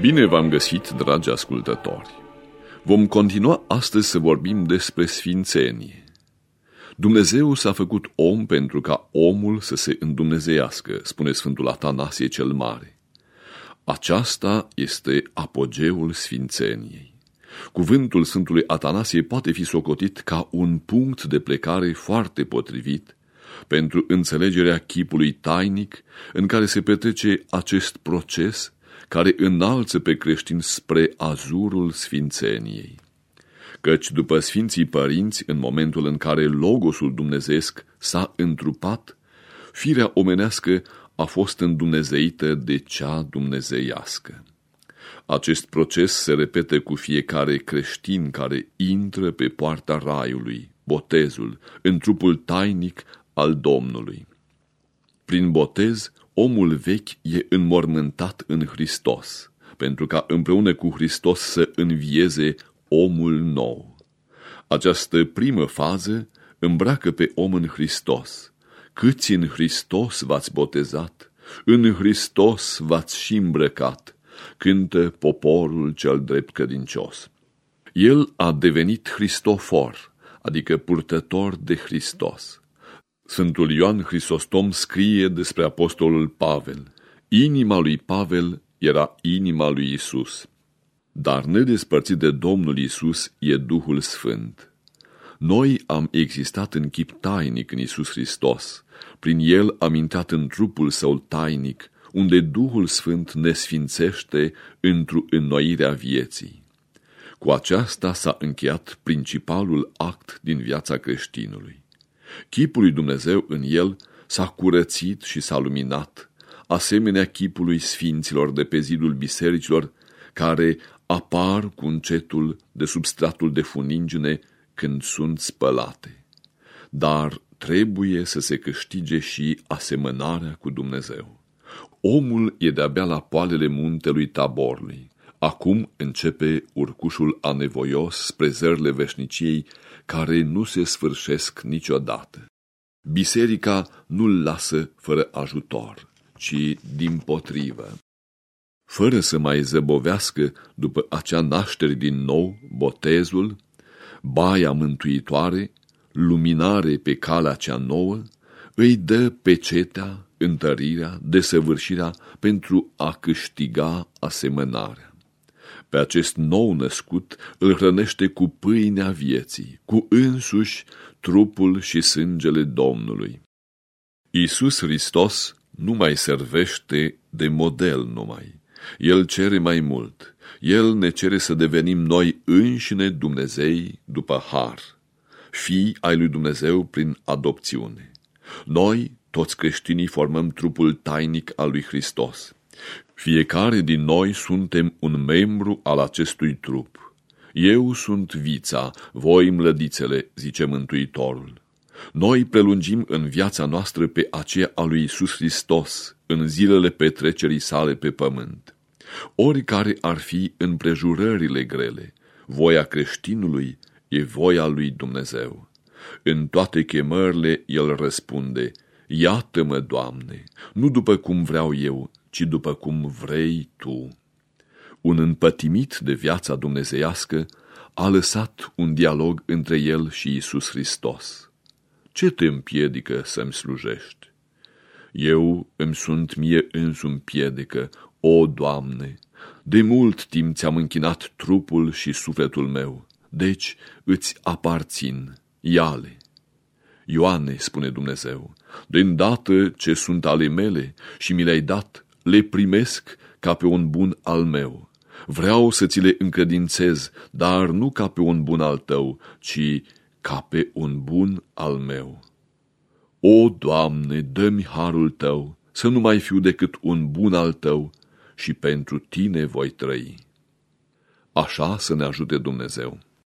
Bine v-am găsit, dragi ascultători! Vom continua astăzi să vorbim despre sfințenie. Dumnezeu s-a făcut om pentru ca omul să se îndumnezeiască, spune Sfântul Atanasie cel Mare. Aceasta este apogeul sfințeniei. Cuvântul Sfântului Atanasie poate fi socotit ca un punct de plecare foarte potrivit pentru înțelegerea chipului tainic în care se petrece acest proces care înalță pe creștin spre azurul sfințeniei. Căci după Sfinții Părinți, în momentul în care Logosul dumnezeesc s-a întrupat, firea omenească a fost îndumnezeită de cea dumnezeiască. Acest proces se repete cu fiecare creștin care intră pe poarta raiului, botezul, în trupul tainic al Domnului. Prin botez, omul vechi e înmormântat în Hristos, pentru ca împreună cu Hristos să învieze omul nou. Această primă fază îmbracă pe om în Hristos. Câți în Hristos v-ați botezat, în Hristos v-ați și îmbrăcat, cântă poporul cel drept credincios. El a devenit Hristofor, adică purtător de Hristos. Sfântul Ioan Hristostom scrie despre apostolul Pavel. Inima lui Pavel era inima lui Isus. Dar nedespărțit de Domnul Isus e Duhul Sfânt. Noi am existat în chip tainic în Isus Hristos. Prin El am intrat în trupul său tainic, unde Duhul Sfânt ne sfințește într-o înnoirea vieții. Cu aceasta s-a încheiat principalul act din viața creștinului. Chipul lui Dumnezeu în el s-a curățit și s-a luminat, asemenea chipului sfinților de pe zidul bisericilor, care apar cu încetul de substratul de funingine când sunt spălate. Dar trebuie să se câștige și asemănarea cu Dumnezeu. Omul e de-abia la poalele muntelui taborului. Acum începe urcușul anevoios spre zările veșniciei care nu se sfârșesc niciodată. Biserica nu-l lasă fără ajutor, ci din potrivă. Fără să mai zăbovească după acea naștere din nou, botezul, baia mântuitoare, luminare pe calea cea nouă, îi dă pecetea, întărirea, desăvârșirea pentru a câștiga asemănarea. Pe acest nou născut îl hrănește cu pâinea vieții, cu însuși trupul și sângele Domnului. Iisus Hristos nu mai servește de model numai. El cere mai mult. El ne cere să devenim noi înșine Dumnezei după har, fii ai lui Dumnezeu prin adopțiune. Noi, toți creștinii, formăm trupul tainic al lui Hristos. Fiecare din noi suntem un membru al acestui trup. Eu sunt vița, voi mlădițele, zice Mântuitorul. Noi prelungim în viața noastră pe aceea a lui Isus Hristos, în zilele petrecerii sale pe pământ. Oricare ar fi împrejurările grele, voia creștinului e voia lui Dumnezeu. În toate chemările el răspunde, Iată-mă, Doamne, nu după cum vreau eu, ci după cum vrei tu. Un împătimit de viața dumnezeiască a lăsat un dialog între el și Isus Hristos. Ce te împiedică să-mi slujești? Eu îmi sunt mie însumi piedică, o, Doamne, de mult timp ți-am închinat trupul și sufletul meu, deci îți aparțin, iale. Ioane, spune Dumnezeu, de îndată ce sunt ale mele și mi le-ai dat, le primesc ca pe un bun al meu. Vreau să ți le încredințez, dar nu ca pe un bun al tău, ci ca pe un bun al meu. O, Doamne, dă-mi harul tău, să nu mai fiu decât un bun al tău și pentru tine voi trăi. Așa să ne ajute Dumnezeu.